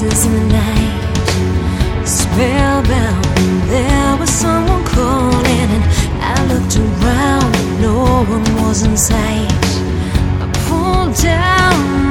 dances the night. Spellbound There was someone calling And I looked around but No one was in sight. I pulled down